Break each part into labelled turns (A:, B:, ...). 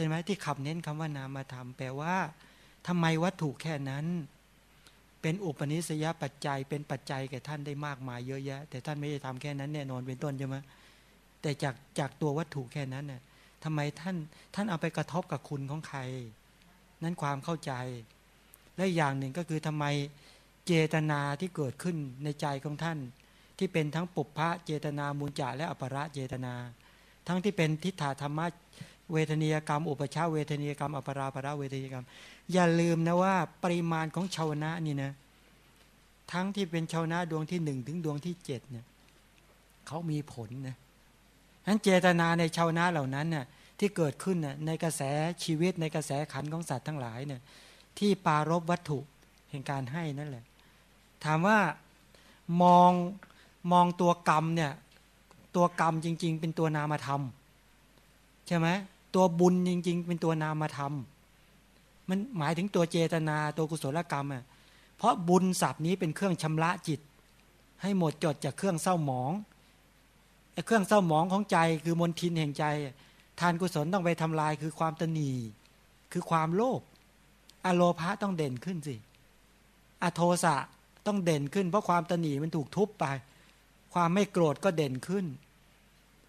A: ห็นไหมที่ขับเน้นคำว่านามธรรมแปลว่าทำไมวัตถุแค่นั้น เป็นอุปนิสัยปัจจัยเป็นปัจจัยแก่ท่านได้มากมายเยอะแยะ แต่ท่านไม่ได้ทำแค่นั้นแน่นอนเป็นต้นใช่ไหมแต่จากจากตัววัตถุแค่นั้นน่ะทำไมท่านท่านเอาไปกระทบกับคุณของใคร นั้นความเข้าใจ และอย่างหนึ่งก็คือทำไมเจตนาที่เกิดขึ้นในใจของท่าน ที่เป็นทั้งปุพพะเจตนามูลจาและอภระเจตนา ทั้งที่เป็นทิฏฐาธรรมะ เวทนียกรรม อุปชาเวทนียกรรมอปราปราเวทนียกรรม อย่าลืมนะว่าปริมาณของชาวนะนี่นะทั้งที่เป็นชาวนะดวงที่หนึ่งถึงดวงที่เจ็ดเนี่ยเขามีผลนะนั้นเจตนาในชาวนะเหล่านั้นน่ยที่เกิดขึ้นน่ยในกระแสชีวิตในกระแสขันของสัตว์ทั้งหลายเนี่ยที่ปารบวัตถุแห่งการให้นั่นแหละ ถามว่ามองมองตัวกรรมเนี่ยตัวกรรมจริง ๆ เป็นตัวนามธรรม ใช่ไหม ตัวบุญจริง ๆ เป็นตัวนามธรรม มันหมายถึงตัวเจตนาตัวกุศลกรรมอะเพราะบุญศัพท์นี้เป็นเครื่องชำระจิต ให้หมดจดจากเครื่องเศร้าหมองไอ้เครื่องเศร้าหมองของใจคือมนทินแห่งใจ ทานกุศลต้องไปทำลายคือความตนีคือความโลภอโลภะต้องเด่นขึ้นสิอโทสะต้องเด่นขึ้น เพราะความตนีมันถูกทุบไป ความไม่โกรธก็เด่นขึ้น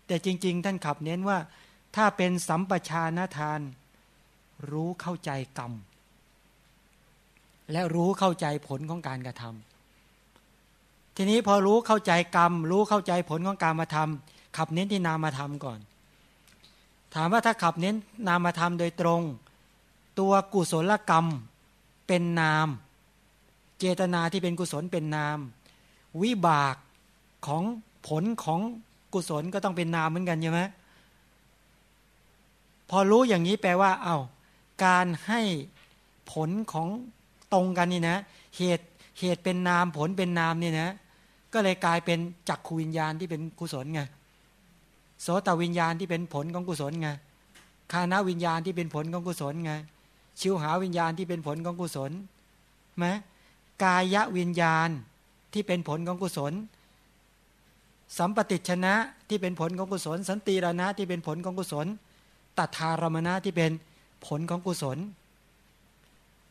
A: แต่จริง ๆ ท่านขับเน้นว่า ถ้าเป็นสัมปชานทาน รู้เข้าใจกรรม และรู้เข้าใจผลของการกระทำทีนี้พอรู้เข้าใจกรรม รู้เข้าใจผลของการมาทำขับเน้นที่นามาทำก่อน ถามว่าถ้าขับเน้นนามาทำโดยตรง ตัวกุศลกรรมเป็นนาม เจตนาที่เป็นกุศลเป็นนาม วิบากของผลของกุศลก็ต้องเป็นนามเหมือนกันใช่ไหม พอรู้อย่างนี้แปลว่าเอา้าการให้ผลของตรงกันนี่นะ เหตุเหตุเป็นนามผลเป็นนามนี่นะ ก็เลยกลายเป็นจักขูวิญญาณที่เป็นกุศลไงโสตวิญญาณที่เป็นผลของกุศลไงคานาวิญญาณที่เป็นผลของกุศลไงชิวหาวิญญาณที่เป็นผลของกุศลไหมกายวิญญาณที่เป็นผลของกุศล สัมปติชนะที่เป็นผลของกุศล สันติรณะที่เป็นผลของกุศล ตัทารมณะที่เป็นผลของกุศล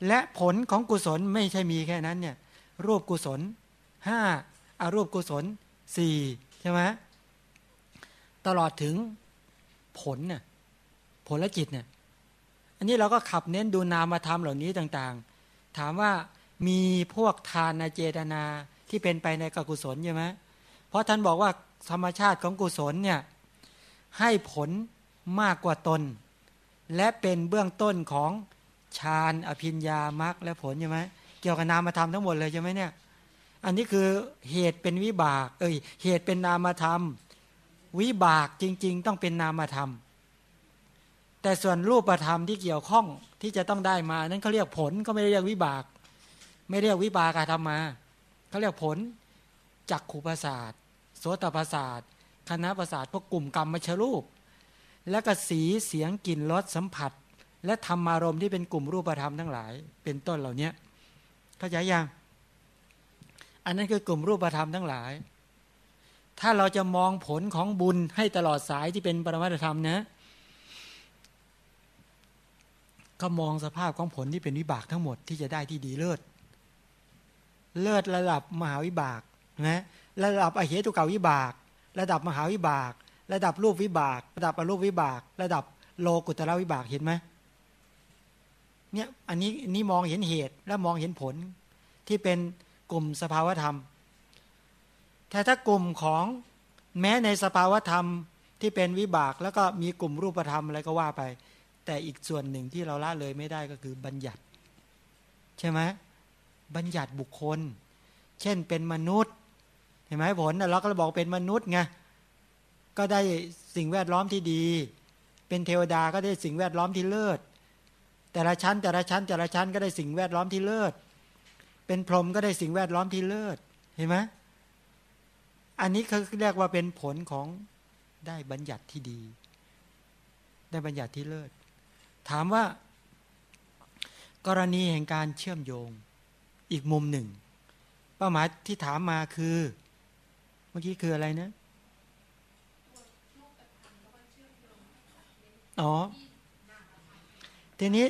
A: และผลของกุศลไม่ใช่มีแค่นั้นเนี่ยรูปกุศลห้าอารูปกุศลสี่ใช่ไหมตลอดถึงผลเนี่ยผลและจิตเนี่ยอันนี้เราก็ขับเน้นดูนามธรรมเหล่านี้ต่างๆ ถามว่ามีพวกทานเจตนาที่เป็นไปในกุศลใช่ไหมเพราะท่านบอกว่าธรรมชาติของกุศลเนี่ยให้ผล มากกว่าตน และเป็นเบื้องต้นของฌานอภิญญามรรคและผลใช่ไหมเกี่ยวกับนามธรรมทั้งหมดเลยใช่ไหมเนี่ยอันนี้คือเหตุเป็นวิบาก เอ้ย เหตุเป็นนามธรรม วิบากจริง ๆ ต้องเป็นนามธรรม แต่ส่วนรูปธรรมที่เกี่ยวข้องที่จะต้องได้มา นั้นเขาเรียกผลก็ไม่ได้เรียกวิบาก ไม่เรียกวิบากธรรมมาเขาเรียกผลจักขูประสาทโสตประสาทคณะประสาทพวกกลุ่มกรรมมชรูป และก็สีเสียงกลิ่นรสสัมผัส และธรรมารมณ์ที่เป็นกลุ่มรูปธรรมทั้งหลาย เป็นต้นเหล่านี้เข้าใจยังอันนั้นคือกลุ่มรูปธรรมทั้งหลาย ถ้าเราจะมองผลของบุญให้ตลอดสายที่เป็นปรมัตธรรมนะ ก็มองสภาพของผลที่เป็นวิบากทั้งหมดที่จะได้ที่ดีเลิศ เลิศระดับมหาวิบากนะระดับอเหตุกาวิบาก ระดับมหาวิบาก ระดับรูปวิบาก ระดับอรูปวิบาก ระดับโลกุตระวิบากเห็นไหมเนี่ยอันนี้นี่มองเห็นเหตุและมองเห็นผลที่เป็นกลุ่มสภาวธรรม แต่ถ้ากลุ่มของแม้ในสภาวธรรมที่เป็นวิบาก แล้วก็มีกลุ่มรูปธรรมอะไรก็ว่าไป แต่อีกส่วนหนึ่งที่เราละเลยไม่ได้ก็คือบัญญัติ ใช่ไหมบัญญัติบุคคล เช่นเป็นมนุษย์เห็นไหมผลเราก็บอกเป็นมนุษย์ไง ก็ได้สิ่งแวดล้อมที่ดี เป็นเทวดาก็ได้สิ่งแวดล้อมที่เลิศ แต่ละชั้นแต่ละชั้นแต่ละชั้นก็ได้สิ่งแวดล้อมที่เลิศ เป็นพรหมก็ได้สิ่งแวดล้อมที่เลิศ เห็นไหมอันนี้เขาเรียกว่าเป็นผลของได้บัญญัติที่ดี ได้บัญญัติที่เลิศ ถามว่า กรณีแห่งการเชื่อมโยงอีกมุมหนึ่ง เป้าหมายที่ถามมาคือ เมื่อกี้คืออะไรนะ อ๋อ ทีนี้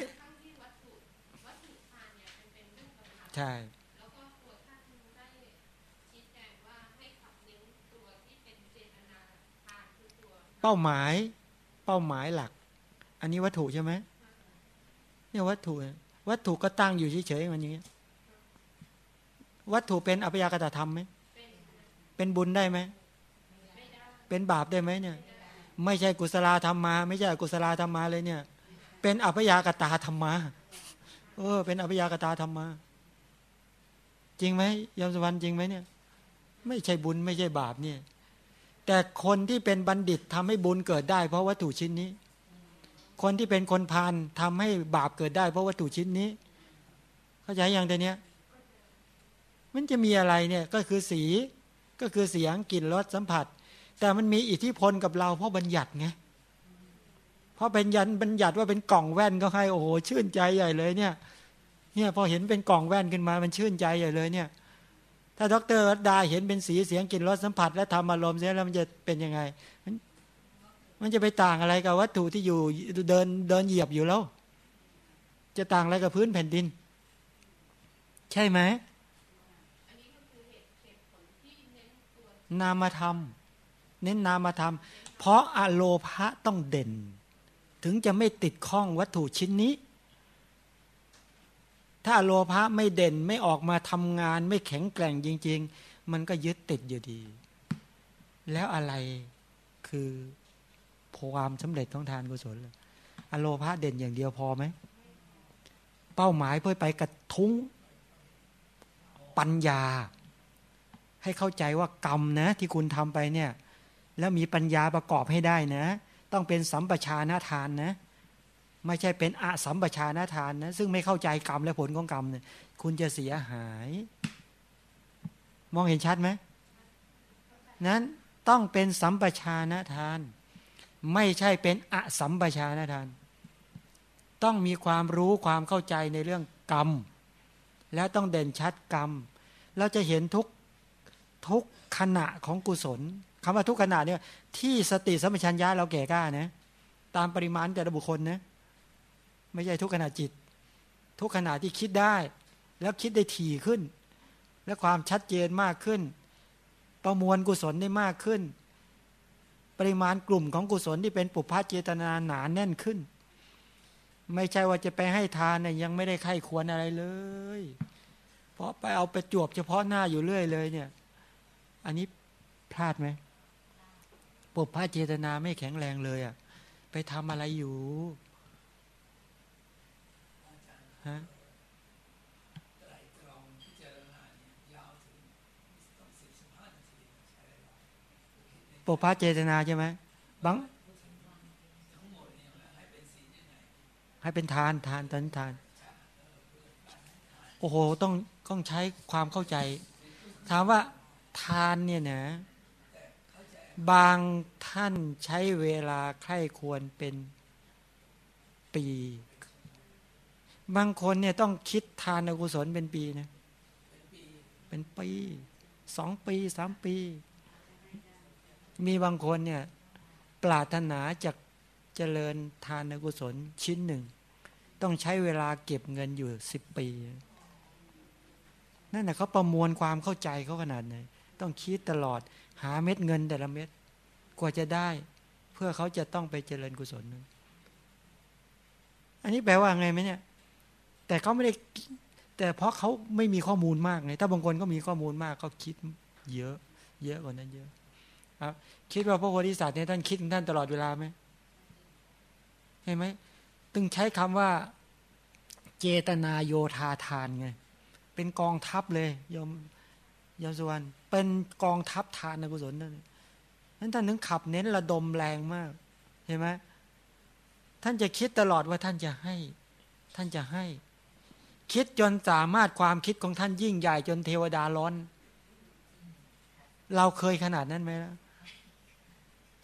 A: ใช่เป้าหมาย เป้าหมายหลัก อันนี้วัตถุใช่ไหมเนี่ยวัตถุ วัตถุก็ตั้งอยู่เฉยๆมันอย่างนี้วัตถุเป็นอภิยากตธรรมไหมเป็นบุญได้ไหมเป็นบาปได้ไหมเนี่ย ไม่ใช่กุศลธรรมมา ไม่ใช่กุศลธรรมมาเลยเนี่ย เป็นอภิยากตาธรรมมาเออ เป็นอภิยากตาธรรมมาจริงไหมยมสวรรค์จริงไหมเนี่ย ไม่ใช่บุญไม่ใช่บาปเนี่ย แต่คนที่เป็นบัณฑิตทำให้บุญเกิดได้ เพราะวัตถุชิ้นนี้ คนที่เป็นคนพาลทำให้บาปเกิดได้ เพราะวัตถุชิ้นนี้ เข้าใจอย่างเดียนี้มันจะมีอะไรเนี่ยก็คือสีก็คือเสียงกลิ่นรสสัมผัส แต่มันมีอิทธิพลกับเราเพราะบัญญัติไงเพราะเป็นยันบัญญัติว่าเป็นกล่องแว่นก็ให้โอ้โหชื่นใจใหญ่เลยเนี่ย เนี่ยพอเห็นเป็นกล่องแว่นขึ้นมามันชื่นใจใหญ่เลยเนี่ย ถ้าดรดาเห็นเป็นสีเสียงกลิ่นรสสัมผัส และทำอารมณ์เสียแล้วมันจะเป็นยังไง มันมันจะไปต่างอะไรกับวัตถุที่อยู่เดินเดินเหยียบอยู่แล้ว จะต่างอะไรกับพื้นแผ่นดิน ใช่ไหมนามธรรม เน้นนามธรรม เพราะอโลภะต้องเด่น ถึงจะไม่ติดข้องวัตถุชิ้นนี้ ถ้าโลภะไม่เด่นไม่ออกมาทำงาน ไม่แข็งแกร่งจริง ๆ มันก็ยึดติดอยู่ดี แล้วอะไรคือความสำเร็จของทานกุศลอโลภะเด่นอย่างเดียวพอไหมเป้าหมายเพื่อไปกระทุ้งปัญญา ให้เข้าใจว่ากรรมนะที่คุณทำไปเนี่ย แล้วมีปัญญาประกอบให้ได้นะ ต้องเป็นสัมปชานาทานนะ ไม่ใช่เป็นอสัมปชานาทานนะ ซึ่งไม่เข้าใจกรรมและผลของกรรมเนี่ย คุณจะเสียหาย มองเห็นชัดไหมนั้นต้องเป็นสัมปชานาทาน ไม่ใช่เป็นอสัมปชานาทาน ต้องมีความรู้ความเข้าใจในเรื่องกรรม แล้วต้องเด่นชัดกรรม เราจะเห็นทุกทุกขณะของกุศล คำว่าทุกขณะเนี่ยที่สติสัมปชัญญะเราแก่กล้านะ ตามปริมาณแต่ละบุคคลนะไม่ใช่ทุกขณะจิต ทุกขณะที่คิดได้ แล้วคิดได้ถี่ขึ้น และความชัดเจนมากขึ้น ประมวลกุศลได้มากขึ้น ปริมาณกลุ่มของกุศลที่เป็นปุพพะเจตนาหนาแน่นขึ้น ไม่ใช่ว่าจะไปให้ทานเนี่ยยังไม่ได้ไข้ควรอะไรเลย เพราะไปเอาไปจวบเฉพาะหน้าอยู่เรื่อยเลยเนี่ย อันนี้พลาดไหม ปุพพะเจตนาไม่แข็งแรงเลยอะไปทำอะไรอยู่ฮะปุพพะเจตนาใช่ไหมบังให้เป็นทานทานทานทาน โอ้โห ต้องต้องใช้ความเข้าใจ ถามว่าทานเนี่ยนะ บางท่านใช้เวลาใคร่ควรเป็นปี บางคนเนี่ยต้องคิดทานอกุศลเป็นปีนะ เป็นปีสองปีสามปี มีบางคนเนี่ยปรารถนาจากเจริญทานอกุศลชิ้นหนึ่ง ต้องใช้เวลาเก็บเงินอยู่สิบปี นั่นแหะเขาประมวลความเข้าใจเขาขนาดไหนต้องคิดตลอด หาเม็ดเงินแต่ละเม็ดกว่าจะได้ เพื่อเขาจะต้องไปเจริญกุศลนึงอันนี้แปลว่าไงไหมเนี่ย แต่เขาไม่ได้ แต่เพราะเขาไม่มีข้อมูลมากไงถ้าบางคนก็มีข้อมูลมากเขาคิดเยอะ เยอะกว่านั้นเยอะครับคิดว่าพระโพธิสัตว์เนี่ยท่านคิดท่านตลอดเวลาไหมเห็นไหมตึงใช้คำว่า เจตนาโยธาทานไงเป็นกองทัพเลยยม ยมสุวรรณเป็นกองทัพทานกุศลนั่นนั้นท่านถึงขับเน้นระดมแรงมาก เห็นไหมท่านจะคิดตลอดว่าท่านจะให้ ท่านจะให้ คิดจนสามารถความคิดของท่านยิ่งใหญ่จนเทวดาร้อน เราเคยขนาดนั้นไหมล่ะ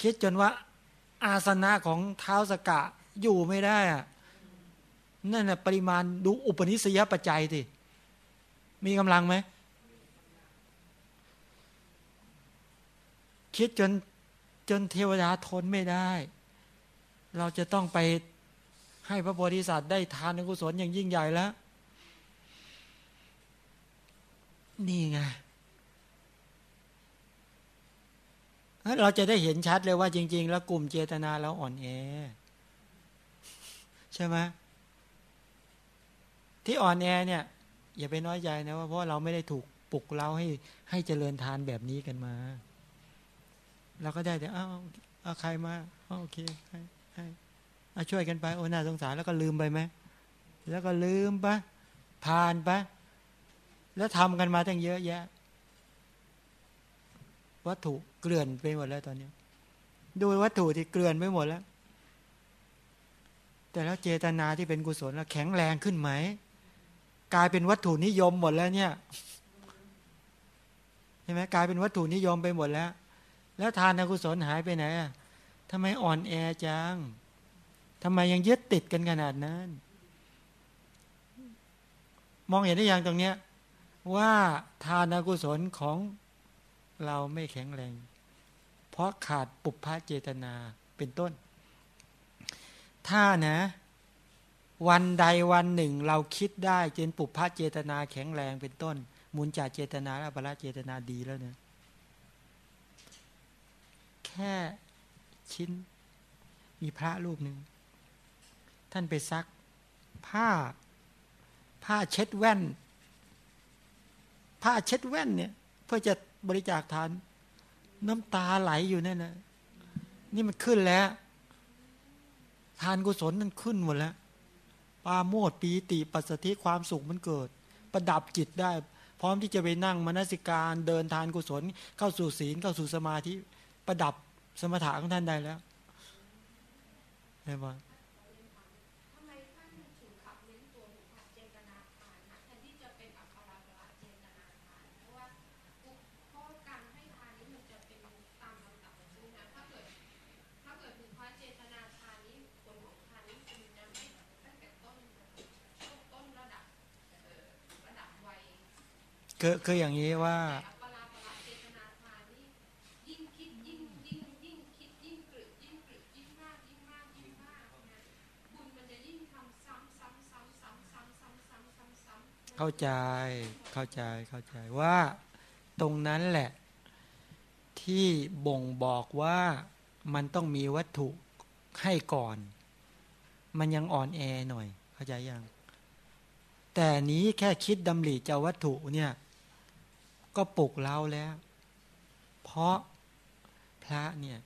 A: คิดจนว่า อาสนะของเท้าสกะอยู่ไม่ได้อะนั่นแหะปริมาณดูอุปนิสัยปัจจัยสิมีกำลังไหม คิดจนจนเทวดาทนไม่ได้ เราจะต้องไปให้พระโพธิสัตว์ได้ทานกุศลอย่างยิ่งใหญ่แล้ว นี่ไงเราจะได้เห็นชัดเลยว่าจริง ๆ แล้วกลุ่มเจตนาเราอ่อนแอ ใช่ไหมที่อ่อนแอเนี่ย อย่าไปน้อยใจนะว่าเพราะเราไม่ได้ถูกปลุกเราให้ให้เจริญทานแบบนี้กันมา เราก็ได้แต่อ้าวเอาใครมาโอเคให้ให้เอาช่วยกันไปโอ้น่าสงสารแล้วก็ลืมไปไหมแล้วก็ลืมปะผ่านปะแล้วทำกันมาตั้งเยอะแยะ วัตถุเกลื่อนไปหมดแล้วตอนนี้ดูวัตถุที่เกลื่อนไปหมดแล้ว แต่แล้วเจตนาที่เป็นกุศลแล้วแข็งแรงขึ้นไหม กลายเป็นวัตถุนิยมหมดแล้วเนี่ยใช่ไหมกลายเป็นวัตถุนิยมไปหมดแล้ว แล้วทานอกุศลหายไปไหนอะทำไมอ่อนแอจังทำไมยังยึดติดกันขนาดนั้น มองเห็นได้อย่างตรงเนี้ย ว่าทานอกุศลของเราไม่แข็งแรง เพราะขาดปุพพะเจตนาเป็นต้น ถ้านะ วันใดวันหนึ่งเราคิดได้เจนปุพพะเจตนาแข็งแรงเป็นต้น มุนจาเจตนาและปราเจตนาดีแล้วเนี่ย ค่ชิ้น มีพระรูปหนึ่ง ท่านไปซัก ผ้า ผ้าเช็ดแว่น ผ้าเช็ดแว่นเนี่ย เพื่อจะบริจาคทาน น้ำตาไหลอยู่นั่นนะนี่มันขึ้นแล้ว ทานกุศลนั่นขึ้นหมดแล้วปาโมดปีติปัสสติความสุขมันเกิด ประดับจิตได้ พร้อมที่จะไปนั่งมนสิการเดินทานกุศล เข้าสู่ศีลเข้าสู่สมาธิ ประดับ สมถะของท่านได้แล้วใช่ไหมคือคืออย่างนี้ว่า เข้าใจเข้าใจเข้าใจว่าตรงนั้นแหละ ที่บ่งบอกว่ามันต้องมีวัตถุให้ก่อน มันยังอ่อนแอหน่อย เข้าใจยัง แต่นี้แค่คิดดำริจะวัตถุเนี่ย ก็ปลุกเราแล้ว เพราะพระเนี่ย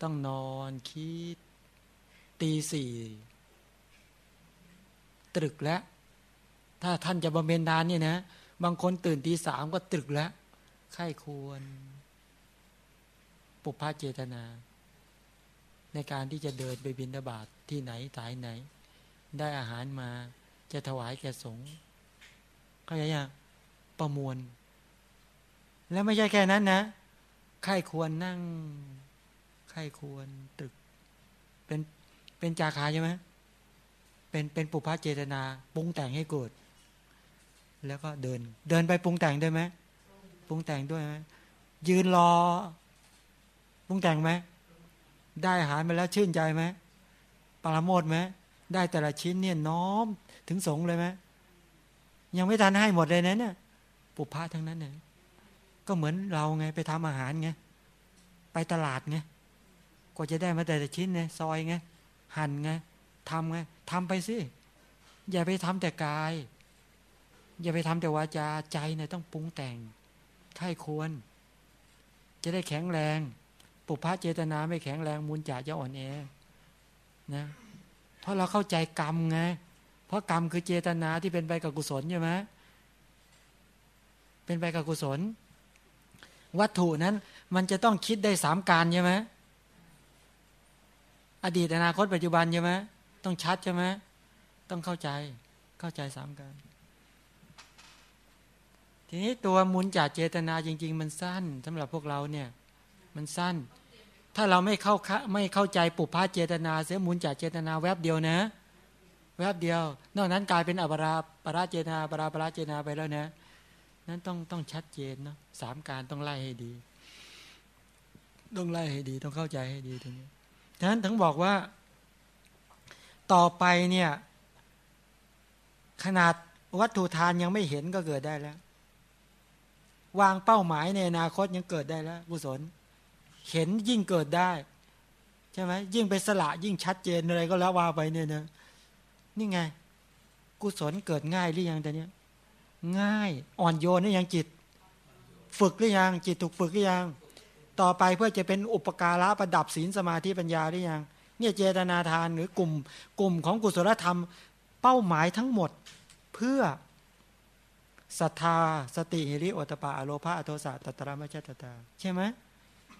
A: ต้องนอนคิดตีสี่ ตรึกแล้ว ถ้าท่านจะบำเพ็ญทานเนี่ยนะ บางคนตื่นตีสามก็ตรึกแล้วไข้ควร ปุพพะเจตนา ในการที่จะเดินไปบินบาตทที่ไหนสายไหน ได้อาหารมาจะถวายแก่สงฆ์ก็ยังประมวล แล้วไม่ใช่แค่นั้นนะไข้ควรนั่งไข้ควรตึก เป็นเป็นจาคาใช่ไหม เป็นเป็นปุพพะเจตนาปรุงแต่งให้เกิด แล้วก็เดิน เดินไปปรุงแต่งได้ไหมปรุงแต่งด้วยไหมยืนรอปรุงแต่งไหมได้อาหารมาแล้วชื่นใจไหมปราโมทไหมได้แต่ละชิ้นเนี่ยน้อมถึงสงเลยไหมยังไม่ทันให้หมดเลยนะเนี่ยปุพพะทั้งนั้นเนี่ยก็เหมือนเราไงไปทำอาหารไงไปตลาดไงกว่าจะได้มาแต่ละชิ้นไงซอยไงหั่นไง ทำไงทำไปสิ อย่าไปทำแต่กาย อย่าไปทำแต่วาจาใจเนี่ยต้องปรุงแต่งใช่ควร จะได้แข็งแรง ปุพพะเจตนาไม่แข็งแรงมูลจ่าจะอ่อนแอนะเพราะเราเข้าใจกรรมไงเพราะกรรมคือเจตนาที่เป็นไปกับกุศลใช่ไหมเป็นไปกับกุศล วัตถุนั้น มันจะต้องคิดได้สามการใช่ไหมอดีตอนาคตปัจจุบันใช่ไหม ต้องชัดใช่ไหมต้องเข้าใจเข้าใจสามกันทีนี้ตัวมุนจากเจตนาจริง ๆ มันสั้นสำหรับพวกเราเนี่ย มันสั้น ถ้าเราไม่เข้าไม่เข้าใจปุพพาเจตนา เสียมุนจากเจตนาแวบเดียวนะ แวบเดียว นอกนั้นกลายเป็นอปราปราเจตนาปราปราเจตนาไปแล้วนะ นั้นต้องต้องชัดเจนเนาะสามการต้องไล่ให้ดี ต้องไล่ให้ดี ต้องเข้าใจให้ดีตรงนี้ฉะนั้นถึงบอกว่า ต่อไปเนี่ยขนาดวัตถุทานยังไม่เห็นก็เกิดได้แล้ว วางเป้าหมายในอนาคตยังเกิดได้แล้วกุศล เห็นยิ่งเกิดได้ใช่ไหมยิ่งไปสละยิ่งชัดเจนอะไรก็แล้วว่าไปเนี่ยนะนี่ไง กุศลเกิดง่ายหรือยังแต่เนี้ยง่ายอ่อนโยนหรือยังจิต ฝึกหรือยังจิตถูกฝึกหรือยัง ต่อไปเพื่อจะเป็นอุปการะประดับศีลสมาธิปัญญาหรือยัง เนี่ยเจตนาทานหรือกลุ่มกลุ่มของกุศลธรรม เป้าหมายทั้งหมดเพื่อศรัทธาสติหิริโอตปะอโลภะอโทสะตัตระมัจจตตา ใช่ไหม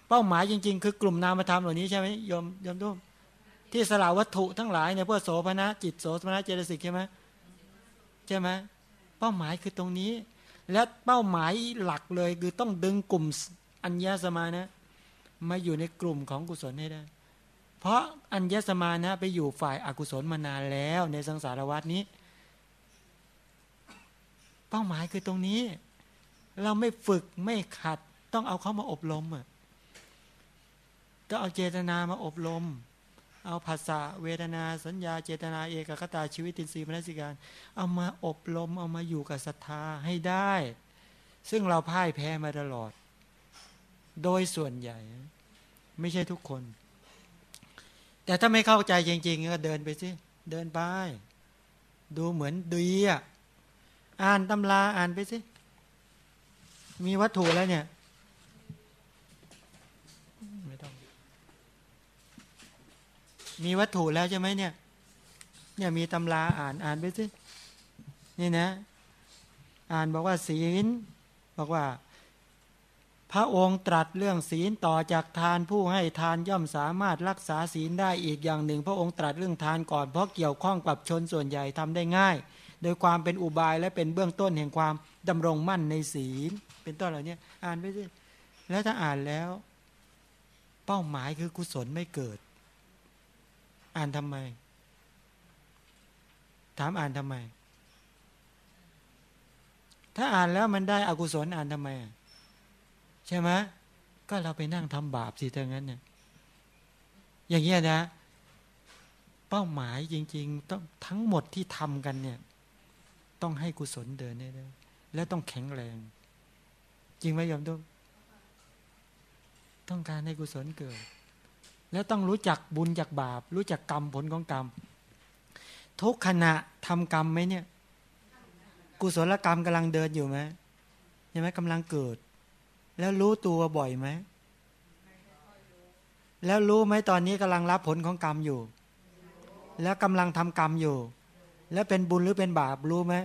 A: เป้าหมายจริง ๆ คือกลุ่มนามธรรมเหล่านี้ใช่ไหมยมยมทุกที่สละวัตถุทั้งหลายเนี่ยเพื่อโสภณะจิตโสภณะเจตสิกใช่ไหมใช่ไหมเป้าหมายคือตรงนี้ และเป้าหมายหลักเลยคือต้องดึงกลุ่มอัญญาสมานะมาอยู่ในกลุ่มของกุศลให้ได้ เพราะอัญญสมานะไปอยู่ฝ่ายอากุศลมานานแล้วในสังสารวัตนี้ เป้าหมายคือตรงนี้ เราไม่ฝึกไม่ขัด ต้องเอาเขามาอบรมอะต้องเอาเจตนามาอบรม เอาภาษาเวทนาสัญญาเจตนาเอกคตาชีวิตินทรีย์มนสิการ เอามาอบรม เอามาอยู่กับศรัทธาให้ได้ ซึ่งเราพ่ายแพ้มาตลอด โดยส่วนใหญ่ ไม่ใช่ทุกคน แต่ถ้าไม่เข้าใจจริง ๆ ก็เดินไปสิ เดินไป ดูเหมือนดีอะอ่านตำราอ่านไปสิ มีวัตถุแล้วเนี่ยไม่ต้องมีวัตถุแล้วใช่ไหมเนี่ย เนี่ยมีตำราอ่านอ่านไปสิ นี่นะ อ่านบอกว่าศีล บอกว่า พระองค์ตรัสเรื่องศีลต่อจากทานผู้ให้ทานย่อมสามารถรักษาศีลได้อีกอย่างหนึ่ง พระองค์ตรัสเรื่องทานก่อนเพราะเกี่ยวข้องกับชนส่วนใหญ่ทำได้ง่าย โดยความเป็นอุบายและเป็นเบื้องต้นแห่งความดำรงมั่นในศีล เป็นต้นเหล่านี้อ่านไปสิแล้วถ้าอ่านแล้ว เป้าหมายคือกุศลไม่เกิด อ่านทำไม ถามอ่านทำไม ถ้าอ่านแล้วมันได้อกุศลอ่านทำไม ใช่ไหมก็เราไปนั่งทำบาปสิถ้างั้นเนี่ยอย่างเงี้ยนะ เป้าหมายจริง ๆ ต้องทั้งหมดที่ทำกันเนี่ย ต้องให้กุศลเดินได้ แล้วต้องแข็งแรง จริงไหมยอมทุกต้องการให้กุศลเกิด แล้วต้องรู้จักบุญจากบาป รู้จักกรรมผลของกรรม ทุกขณะทำกรรมไหมเนี่ย กุศลกรรมกำลังเดินอยู่ไหมใช่ไหมกำลังเกิด แล้วรู้ตัวบ่อยไหม แล้วรู้ไหมตอนนี้กำลังรับผลของกรรมอยู่ แล้วกำลังทำกรรมอยู่ แล้วเป็นบุญหรือเป็นบาปรู้ไหม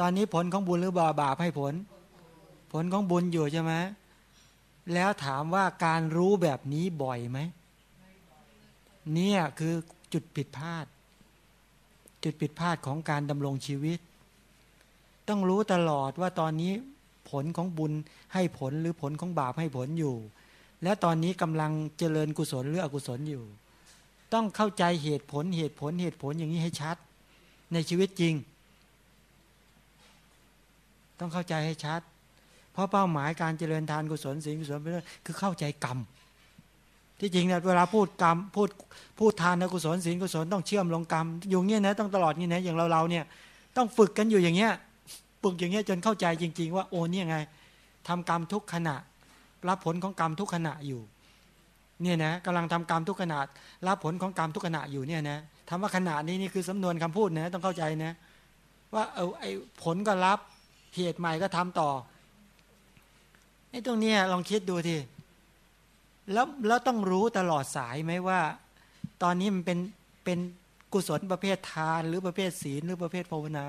A: ตอนนี้ผลของบุญหรือบาบาปให้ผล ผลของบุญอยู่ใช่ไหม แล้วถามว่าการรู้แบบนี้บ่อยไหม เนี่ยคือจุดผิดพลาด จุดผิดพลาดของการดำรงชีวิต ต้องรู้ตลอดว่าตอนนี้ ผลของบุญให้ผลหรือผลของบาปให้ผลอยู่ และตอนนี้กำลังเจริญกุศลหรืออกุศลอยู่ ต้องเข้าใจเหตุผลเหตุผลเหตุผลอย่างนี้ให้ชัด ในชีวิตจริง ต้องเข้าใจให้ชัด เพราะเป้าหมายการเจริญทานกุศลศีลกุศลไปด้วยคือเข้าใจกรรมที่จริงเนี่ยเวลาพูดกรรมพูดพูดทานกุศลศีลกุศลต้องเชื่อมลงกรรมอยู่เงี้ยนะต้องตลอดนี่นะอย่างเราเราเนี่ยต้องฝึกกันอยู่อย่างเงี้ย ฝึกอย่างเงี้ยจนเข้าใจจริง ๆ ว่าโอ้นี่ไงทำกรรมทุกขณะ รับผลของกรรมทุกขณะอยู่ เนี่ยนะกำลังทำกรรมทุกขณะรับผลของกรรมทุกขณะอยู่เนี่ยนะทำว่าขณะนี้นี่คือสำนวนคำพูดนะต้องเข้าใจนะว่าเออไอผลก็รับเหตุใหม่ก็ทำต่อไอ้ตรงนี้ลองคิดดูทีแล้วแล้วต้องรู้ตลอดสายไหมว่า ตอนนี้มันเป็นเป็นกุศลประเภททาน หรือประเภทศีลหรือประเภทภาวนา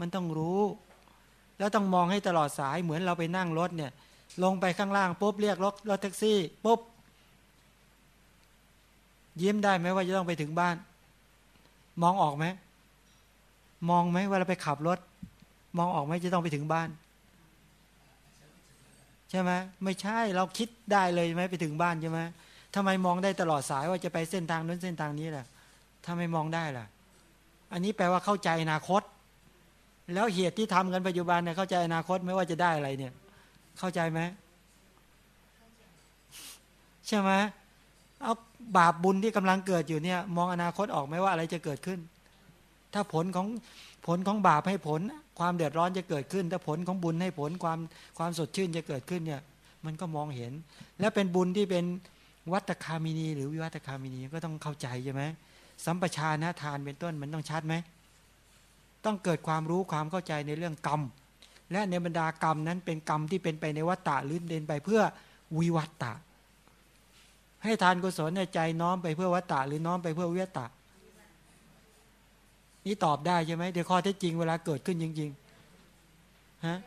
A: มันต้องรู้ แล้วต้องมองให้ตลอดสายเหมือนเราไปนั่งรถเนี่ย ลงไปข้างล่างปุ๊บเรียกรถรถแท็กซี่ปุ๊บยิ้มได้ไหมว่าจะต้องไปถึงบ้าน มองออกไหมมองไหมว่าเราไปขับรถ มองออกไหมจะต้องไปถึงบ้าน ใช่ไหมไม่ใช่เราคิดได้เลยไหมไปถึงบ้านใช่ไหมทำไมมองได้ตลอดสายว่าจะไปเส้นทางนู้นเส้นทางนี้ล่ะถ้าไม่มองได้ล่ะ อันนี้แปลว่าเข้าใจอนาคต แล้วเหตุที่ทำกันปัจจุบันเนี่ยเข้าใจอนาคตไม่ว่าจะได้อะไรเนี่ย เข้าใจไหมใช่ไหมเอาบาปบุญที่กำลังเกิดอยู่เนี่ย มองอนาคตออกไหมว่าอะไรจะเกิดขึ้น ถ้าผลของผลของบาปให้ผล ความเดือดร้อนจะเกิดขึ้น ถ้าผลของบุญให้ผลความความสดชื่นจะเกิดขึ้นเนี่ย มันก็มองเห็น และเป็นบุญที่เป็นวัตคามินี หรือวิวัตคามินีก็ต้องเข้าใจใช่ไหมสัมปชานะทานเป็นต้นมันต้องชัดไหม ต้องเกิดความรู้ความเข้าใจในเรื่องกรรม และในบรรดากรรมนั้นเป็นกรรมที่เป็นไปในวัฏฏะหรือเดินไปเพื่อวิวัฏฏะให้ทานกุศลในใจน้อมไปเพื่อวัฏฏะหรือน้อมไปเพื่อวิวัตตะนี่ตอบได้ใช่ไหมเดี๋ยวข้อเท็จจริงเวลาเกิดขึ้นจริงๆฮะ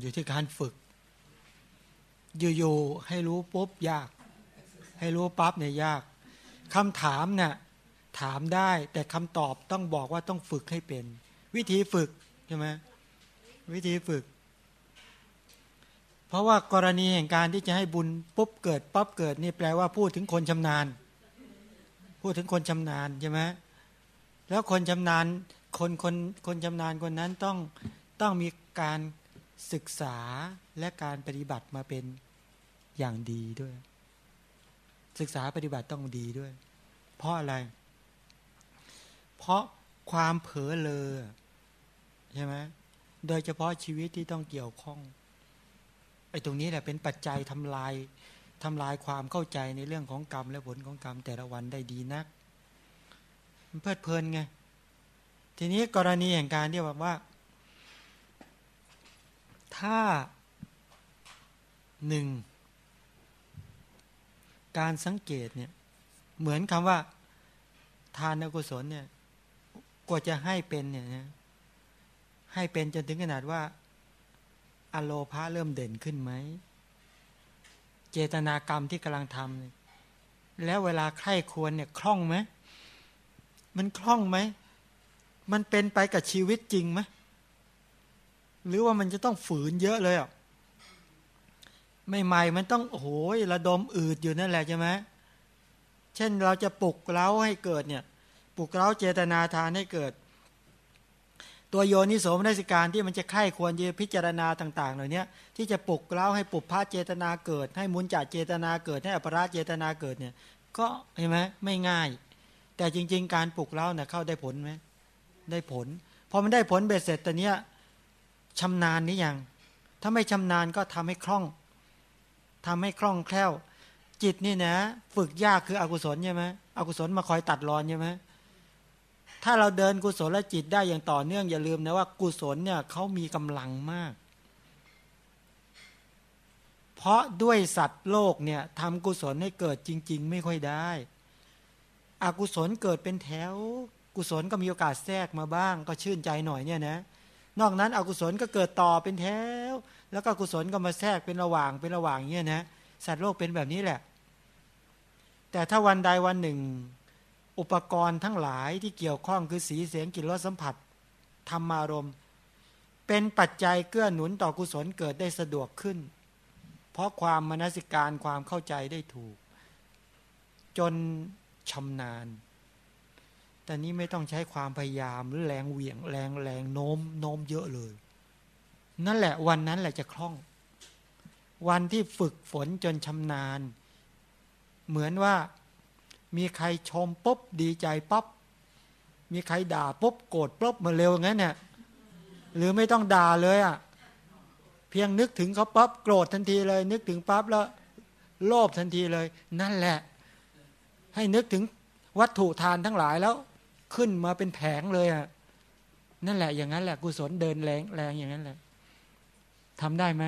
A: อยู่ที่การฝึก อยู่ๆให้รู้ปุ๊บยาก ให้รู้ปั๊บเนี่ยยากคำถามเนี่ยถามได้แต่คำตอบต้องบอกว่าต้องฝึกให้เป็น วิธีฝึกใช่ไหมวิธีฝึก เพราะว่ากรณีแห่งการที่จะให้บุญปุ๊บเกิดปั๊บเกิดนี่แปลว่าพูดถึงคนชำนาญ พูดถึงคนชำนาญใช่ไหมแล้วคนชำนาญคนคนคนชำนาญคนนั้นต้องต้องมีการ ศึกษาและการปฏิบัติมาเป็นอย่างดีด้วย ศึกษาปฏิบัติต้องดีด้วย เพราะอะไร เพราะความเผลอเลอใช่ไหมโดยเฉพาะชีวิตที่ต้องเกี่ยวข้องไอ้ตรงนี้แหละเป็นปัจจัยทำลายทำลายความเข้าใจในเรื่องของกรรม และผลของกรรมแต่ละวันได้ดีนักมันเพลิดเพลินไงทีนี้กรณีแห่งการที่แบอกว่า ถ้าหนึ่งการสังเกตเนี่ยเหมือนคำว่า ทานกุศลเนี่ยกว่าจะให้เป็นเนี่ยนะให้เป็นจนถึงขนาดว่า อโลภาเริ่มเด่นขึ้นไหม เจตนากรรมที่กำลังทำแล้วเวลาใคร่ควรเนี่ยคล่องไหม มันคล่องไหม มันเป็นไปกับชีวิตจริงไหม หรือว่ามันจะต้องฝืนเยอะเลยอะไม่ใหม่มันต้องโอ้โหระดมอืดอยู่นั่นแหละใช่ไหมเช่นเราจะปลุกเล้าให้เกิดเนี่ย ปลุกเล้าเจตนาทานให้เกิด ตัวโยนิโสมนสิการที่มันจะไข้ควรจะพิจารณาต่าง ๆ เหล่านี้ที่จะปลุกเล้าให้ปุบพระเจตนาเกิด ให้มุนจัดเจตนาเกิดให้อภราเจตนาเกิดเนี่ย ก็เห็นไหมไม่ง่าย แต่จริง ๆ การปลุกเล้าเนี่ยเข้าได้ผลไหมได้ผลพอมันได้ผลเบ็ดเสร็จตอนเนี้ย ชำนาญนี่ยัง ถ้าไม่ชำนาญก็ทำให้คล่องทำให้คล่องแคล่ว จิตนี่นะ ฝึกยากคืออกุศลใช่ไหมอกุศลมาคอยตัดรอนใช่ไหมถ้าเราเดินกุศลและจิตได้อย่างต่อเนื่องอย่าลืมนะว่ากุศลเนี่ยเขามีกำลังมาก เพราะด้วยสัตว์โลกเนี่ยทำกุศลให้เกิดจริง ๆ ไม่ค่อยได้อกุศลเกิดเป็นแถว กุศลก็มีโอกาสแทรกมาบ้าง ก็ชื่นใจหน่อยเนี่ยนะ นอกนั้นอกุศลก็เกิดต่อเป็นแถว แล้วก็กุศลก็มาแทรกเป็นระหว่างเป็นระหว่างเงี้ยนะสัตว์โลกเป็นแบบนี้แหละ แต่ถ้าวันใดวันหนึ่ง อุปกรณ์ทั้งหลายที่เกี่ยวข้องคือสีเสียงกลิ่นรสสัมผัสธรรมารมเป็นปัจจัยเกื้อหนุนต่อกุศลเกิดได้สะดวกขึ้น เพราะความมนสิการความเข้าใจได้ถูก จนชำนาญ แต่นี้ไม่ต้องใช้ความพยายามหรือแรงเหวี่ยงแรงแรงโน้มโน้มเยอะเลย นั่นแหละวันนั้นแหละจะคล่อง วันที่ฝึกฝนจนชำนาญ เหมือนว่ามีใครชมปุ๊บดีใจปั๊บมีใครด่าปุ๊บโกรธปุ๊บมาเร็วงั้นเนี่ยหรือไม่ต้องด่าเลยอะ เพียงนึกถึงเขาปั๊บโกรธทันทีเลย นึกถึงปั๊บแล้ว โลภทันทีเลย นั่นแหละ ให้นึกถึงวัตถุทานทั้งหลายแล้ว ขึ้นมาเป็นแผงเลยอะนั่นแหละอย่างนั้นแหละกุศลเดินแรงแรงอย่างนั้นแหละทำได้ไหม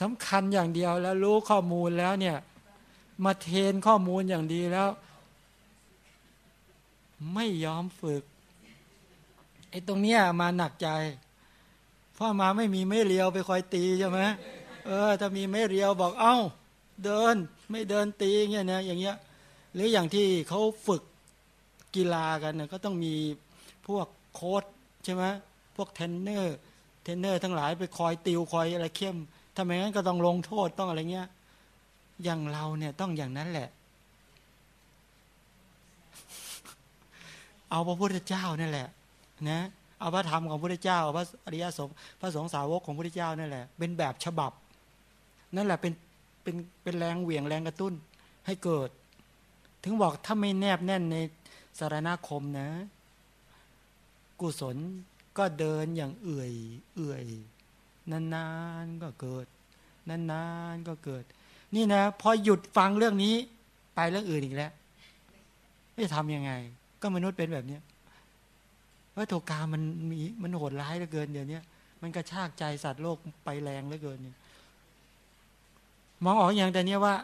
A: สำคัญอย่างเดียวแล้วรู้ข้อมูลแล้วเนี่ย มาเทนข้อมูลอย่างดีแล้ว ไม่ยอมฝึกไอ้ตรงเนี้ยมาหนักใจพ่อมาไม่มีไม่เรียวไปคอยตีใช่ไหมเออถ้ามีไม่เรียวบอกเอ้า เดิน ไม่เดินตีเงี้ยนะอย่างเงี้ยหรืออย่างที่เขาฝึกกีฬากันนะก็ต้องมีพวกโค้ชใช่ไหมพวกเทรนเนอร์เทรนเนอร์ทั้งหลายไปคอยติวคอยอะไรเข้มถ้าไม่งั้นก็ต้องลงโทษต้องอะไรเงี้ย อย่างเราเนี่ยต้องอย่างนั้นแหละ เอาพระพุทธเจ้านั่นแหละ นะเอาพระธรรมของพระพุทธเจ้าพระอริยสงฆ์พระสงฆ์สาวกของพระพุทธเจ้านั่นแหละเป็นแบบฉบับ นั่นแหละเป็น เป็นเป็นแรงเหวี่ยงแรงกระตุ้น ให้เกิด ถึงบอกถ้าไม่แนบแน่นในสารณคมนะ กุศลก็เดินอย่างเอื่อยเอื่อยนานๆก็เกิดนานๆก็เกิด นี่นะ พอหยุดฟังเรื่องนี้ ไปเรื่องอื่นอีกแล้วจะทำยังไง ก็มนุษย์เป็นแบบนี้วัตถุกรรมมันมีมันโหดร้ายเหลือเกินเดี๋ยวนี้มันกระชากใจสัตว์โลกไปแรงเหลือเกินเนี่ย มองออกอย่างแต่เนี้ยว่า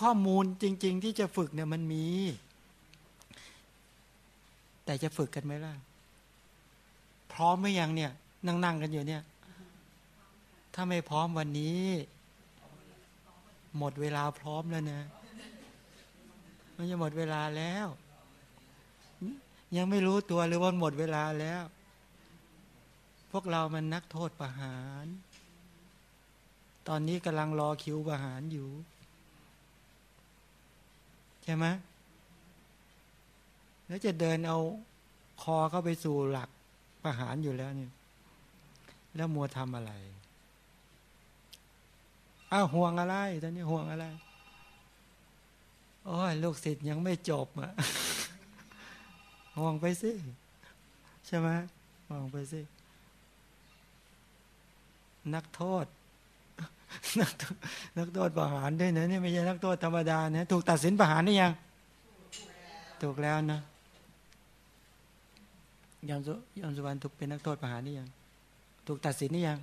A: ข้อมูลจริง ๆ ที่จะฝึกเนี่ยมันมี แต่จะฝึกกันไหมล่ะ พร้อมไหมยังเนี่ย นั่งๆกันอยู่เนี่ย ถ้าไม่พร้อมวันนี้ หมดเวลาพร้อมแล้วนะมันจะหมดเวลาแล้ว ยังไม่รู้ตัวหรือว่าหมดเวลาแล้ว พวกเรามันนักโทษประหาร ตอนนี้กำลังรอคิวประหารอยู่ ใช่ไหมแล้วจะเดินเอาคอเข้าไปสู่หลักประหารอยู่แล้วเนี่ย แล้วมัวทำอะไรอ้าวห่วงอะไร ตอนนี้ห่วงอะไรโอ้ยลูกศิษย์ยังไม่จบอะห่วงไปสิ ใช่ไหมห่วงไปสิ นักโทษ นักโทษนักโทษประหารด้วยนะนี่ไม่ใช่นักโทษธรรมดานะถูกตัดสินประหารได้ยัง ถูกแล้วนะยมสุยมสุวรรณถูกเป็นนักโทษประหารนี่ยัง ถูกตัดสินนี่ยัง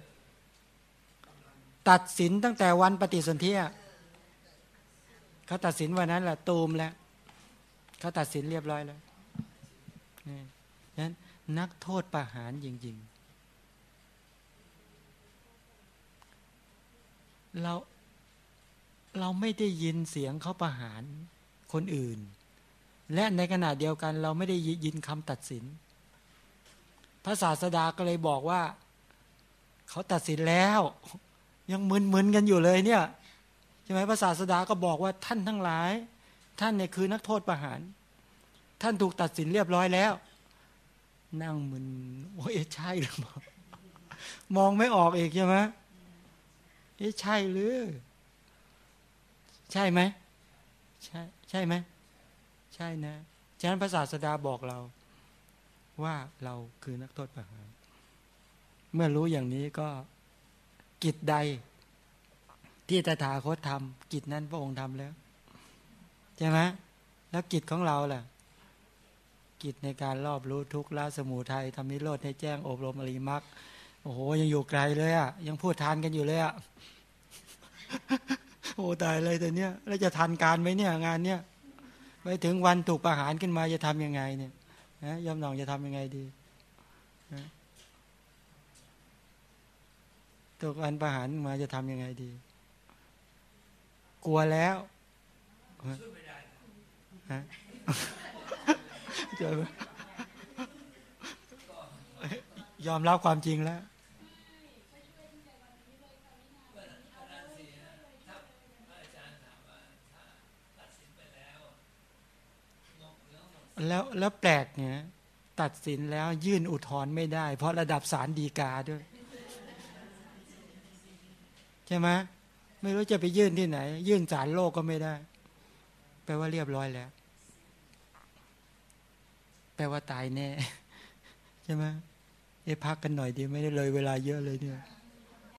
A: ตัดสินตั้งแต่วันปฏิสนธิเขาตัดสินวันนั้นแหละตูมแล้วเขาตัดสินเรียบร้อยแล้วนี่นั้นนักโทษประหารจริงๆ เราเราไม่ได้ยินเสียงเขาประหารคนอื่น และในขณะเดียวกันเราไม่ได้ยินคำตัดสิน พระศาสดาก็เลยบอกว่า เขาตัดสินแล้ว ยังมึนๆกันอยู่เลยเนี่ยใช่ไหมพระศาสดาก็บอกว่าท่านทั้งหลาย ท่านเนี่ยคือนักโทษประหาร ท่านถูกตัดสินเรียบร้อยแล้ว นั่งมึนโอ้ยใช่หรือเปล่ามองไม่ออกอีกใช่ไหม เอ๊ะใช่หรือ ใช่ไหมใช่ใช่ไหมใช่นะฉะนั้นพระศาสดาบอกเรา ว่าเราคือนักโทษประหารเมื่อรู้อย่างนี้ก็กิจใด ที่ตถาคตทำกิจนั้นพระองค์ทำแล้ว ใช่ไหมแล้วกิจของเราล่ะ กิจในการรอบรู้ทุกข์ละสมุทัยทำนิโรธให้แจ้งอบรมอริมัก โอ้โหยังอยู่ไกลเลยอะ่ะ ยังพูดทานกันอยู่เลยอะ่ะโอ้ตายเลยแต่เนี้ยแล้วจะทันการไหมเนี่ย งานเนี้ยไปถึงวันถูกประหารขึ้นมาจะทำยังไงเนี่ยนะยอมหนองจะทำยังไงดีนะตัวการประหารมาจะทำยังไงดี กลัวแล้วฮะยอมรับความจริงแล้ว แล้วแล้วแปลกเนี่ยตัดสินแล้วยื่นอุทธรณ์ไม่ได้ เพราะระดับสารดีกาด้วย ใช่ไหมไม่รู้จะไปยื่นที่ไหน ยื่นศาลโลกก็ไม่ได้ แปลว่าเรียบร้อยแล้ว แปลว่าตายแน่ ใช่ไหมเอ้พักกันหน่อยดีไม่ได้เลยเวลาเยอะเลยเนี่ย